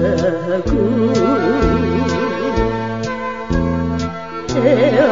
何故？哎呀！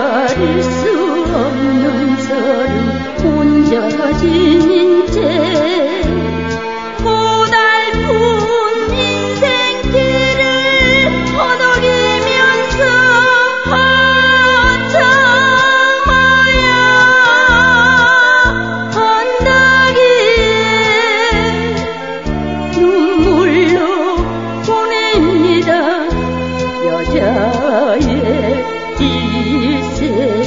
여자의 일생